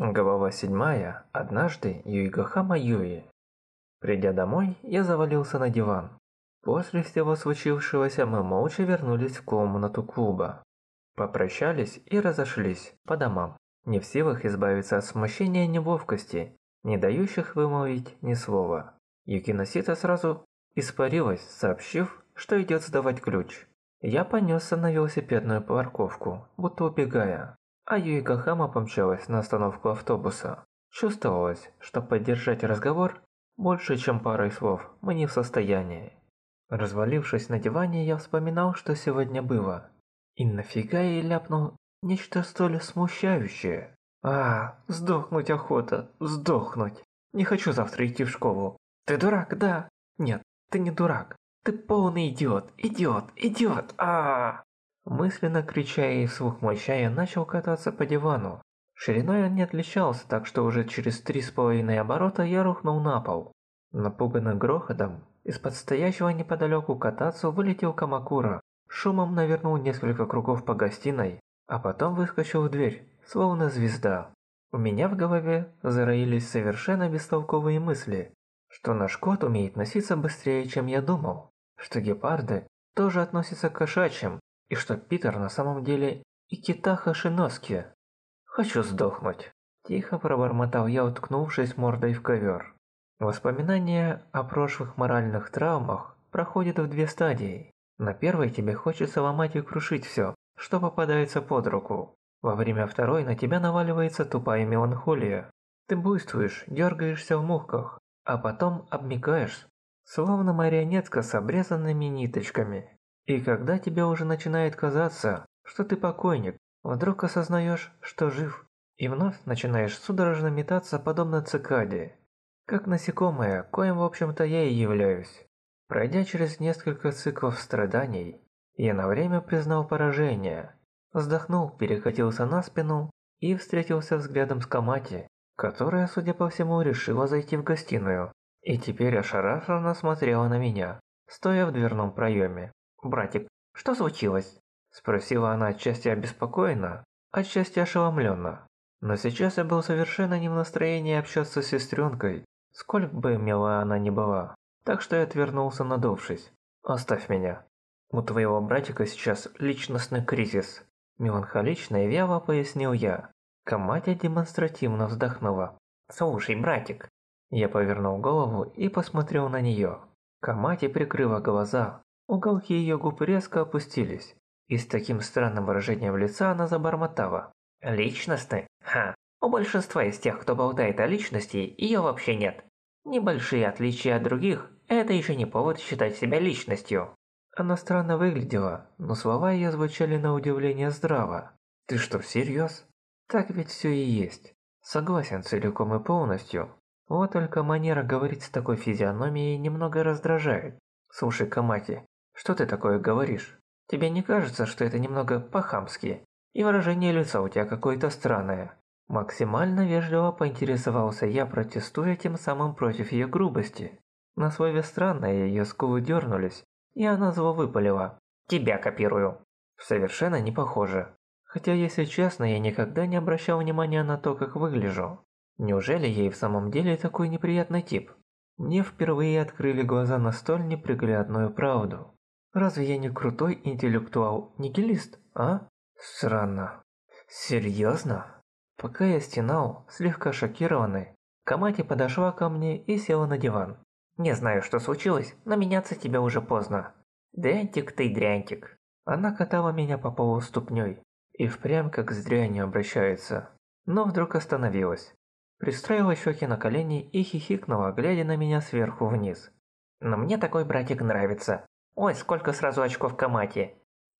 Глава седьмая. Однажды Юигахама Юи. Придя домой, я завалился на диван. После всего случившегося мы молча вернулись в комнату клуба. Попрощались и разошлись по домам, не в силах избавиться от смущения и неловкости, не дающих вымолвить ни слова. Юкиносита сразу испарилась, сообщив, что идет сдавать ключ. Я понесся на велосипедную парковку, будто убегая а Юикахама помчалась на остановку автобуса. Чувствовалось, что поддержать разговор больше, чем парой слов, мы не в состоянии. Развалившись на диване, я вспоминал, что сегодня было. И нафига я ляпнул нечто столь смущающее. А, сдохнуть охота, сдохнуть. Не хочу завтра идти в школу. Ты дурак, да? Нет, ты не дурак. Ты полный идиот, идиот, идиот. А, -а, -а. Мысленно крича и вслух мощая, начал кататься по дивану. Шириной он не отличался, так что уже через три с половиной оборота я рухнул на пол. Напуганный грохотом, из-под стоящего неподалеку кататься вылетел Камакура, шумом навернул несколько кругов по гостиной, а потом выскочил в дверь, словно звезда. У меня в голове зароились совершенно бестолковые мысли, что наш кот умеет носиться быстрее, чем я думал, что гепарды тоже относятся к кошачьим, и что Питер на самом деле Икитаха Шиноски. Хочу сдохнуть. Тихо пробормотал я, уткнувшись мордой в ковер. Воспоминания о прошлых моральных травмах проходят в две стадии. На первой тебе хочется ломать и крушить все, что попадается под руку. Во время второй на тебя наваливается тупая меланхолия. Ты буйствуешь, дергаешься в мухках, а потом обмикаешь, словно марионетка с обрезанными ниточками. И когда тебе уже начинает казаться, что ты покойник, вдруг осознаешь, что жив, и вновь начинаешь судорожно метаться подобно цикаде. Как насекомое, коим в общем-то я и являюсь. Пройдя через несколько циклов страданий, я на время признал поражение, вздохнул, перекатился на спину и встретился взглядом с Камати, которая, судя по всему, решила зайти в гостиную, и теперь ошарашенно смотрела на меня, стоя в дверном проеме. «Братик, что случилось?» Спросила она отчасти обеспокоенно, отчасти ошеломленно. Но сейчас я был совершенно не в настроении общаться с сестренкой, сколько бы мила она ни была. Так что я отвернулся, надувшись. «Оставь меня. У твоего братика сейчас личностный кризис», меланхолично и вяло пояснил я. Каматя демонстративно вздохнула. «Слушай, братик». Я повернул голову и посмотрел на нее. Камати прикрыла глаза, Уголки ее губ резко опустились, и с таким странным выражением лица она забормотала. «Личностный? Ха! У большинства из тех, кто болтает о личности, ее вообще нет. Небольшие отличия от других – это еще не повод считать себя личностью». Она странно выглядела, но слова ее звучали на удивление здраво. «Ты что, всерьез?» Так ведь все и есть. Согласен целиком и полностью. Вот только манера говорить с такой физиономией немного раздражает. Слушай, Камати, что ты такое говоришь? Тебе не кажется, что это немного по-хамски? И выражение лица у тебя какое-то странное. Максимально вежливо поинтересовался я, протестуя тем самым против ее грубости. На слове «странное» ее скулы дернулись, и она зло выпалила. «Тебя копирую». Совершенно не похоже. Хотя, если честно, я никогда не обращал внимания на то, как выгляжу. Неужели ей в самом деле такой неприятный тип? Мне впервые открыли глаза на столь неприглядную правду. Разве я не крутой интеллектуал-нигилист, а? Странно. Серьезно? Пока я стенал, слегка шокированный, Камати подошла ко мне и села на диван. Не знаю, что случилось, но меняться тебе уже поздно. Дрянтик ты дрянтик. Она катала меня по полу ступней и впрямь как с дрянью обращается. Но вдруг остановилась. Пристроила щеки на колени и хихикнула, глядя на меня сверху вниз. Но мне такой братик нравится. Ой, сколько сразу очков Камати.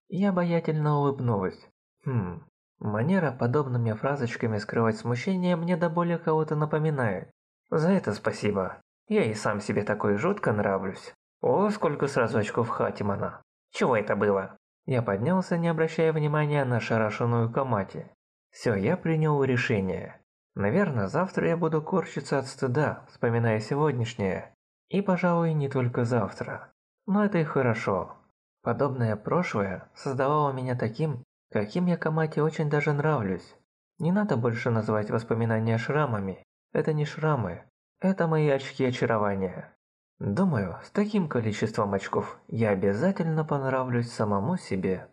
Я обаятельно улыбнулась. Хм, манера подобными фразочками скрывать смущение мне до боли кого-то напоминает. За это спасибо. Я и сам себе такой жутко нравлюсь. О, сколько сразу очков Хатимана. Чего это было? Я поднялся, не обращая внимания на шарашенную Камати. Все, я принял решение. Наверное, завтра я буду корчиться от стыда, вспоминая сегодняшнее. И, пожалуй, не только завтра. Но это и хорошо. Подобное прошлое создавало меня таким, каким я Камате очень даже нравлюсь. Не надо больше называть воспоминания шрамами. Это не шрамы. Это мои очки очарования. Думаю, с таким количеством очков я обязательно понравлюсь самому себе.